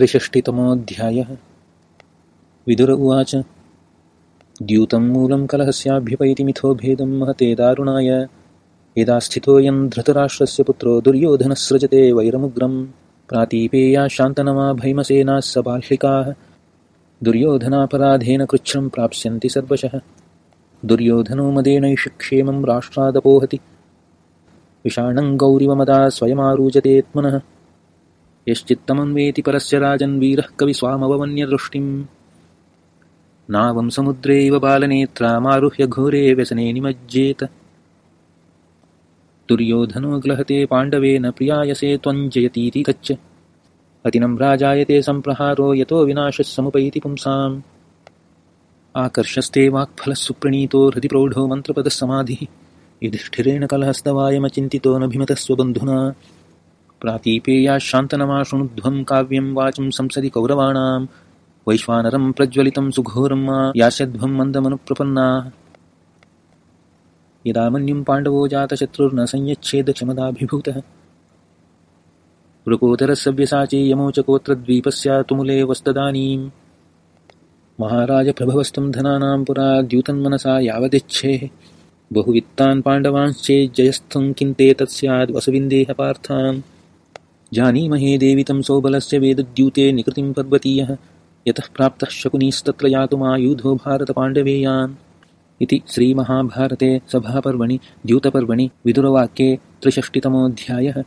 त्रिषष्टितमोऽध्यायः। विदुर उवाच द्यूतं मूलं कलहस्याभ्युपैति मिथो भेदं महते दारुणाय यदा स्थितोऽयं धृतराष्ट्रस्य पुत्रो दुर्योधनसृजते वैरमुग्रं प्रातीपेया शान्तनमा भैमसेनाः सबाह्लिकाः दुर्योधनापराधेन कृच्छ्रं प्राप्स्यन्ति सर्वशः। दुर्योधनो मदेनैष क्षेमं राष्ट्रादपोहति। विषाणं गौरिवमदा स्वयमारूजतेत्मनः यश्चित्तमन्वेति परस्य राजन्वीरः कविस्वामवन्यदृष्टिं नावं समुद्रेव बालनेत्रामारुह्य घोरे व्यसने निमज्जेत। दुर्योधनो ग्लहते पाण्डवेन प्रियायसे त्वञ्जयतीति कच्च अतिनं राजायते सम्प्रहारो यतो विनाशः समुपैति पुंसाम्। आकर्षस्ते वाक्फलः हृदि प्रौढो मन्त्रपदः समाधिः। युधिष्ठिरेण कलहस्तवायमचिन्तितो नभिमतः स्वबन्धुना प्रातीपेया शान्तनमाशृणुध्वं काव्यं वाचं संसदि कौरवाणां, वैश्वानरं प्रज्वलितं सुघोरं मा यास्यध्वं मन्दमनुप्रपन्नाः। यदा मन्युं पाण्डवो जातशत्रुर्न संयच्छेदक्षमदाभिभूतः वृकोदरसव्यसाचे यमोचकोऽत्र द्वीपस्यातुमुले वस्तदानीं महाराजप्रभवस्तं धनानां पुरा द्यूतन्मनसा यावदिच्छेः। बहुवित्तान् पाण्डवांश्चेज्जयस्थं किन्ते तत्स्याद् वसुविन्देह जानीमहे देवितं सौबलस्य वेदद्यूते निकृतिं पर्वतीयः। यतः प्राप्तः शकुनीस्तत्र यातुमायूधो भारतपाण्डवेयान्। इति श्रीमहाभारते सभापर्वणि द्यूतपर्वणि विदुरवाक्ये त्रिषष्टितमोऽध्यायः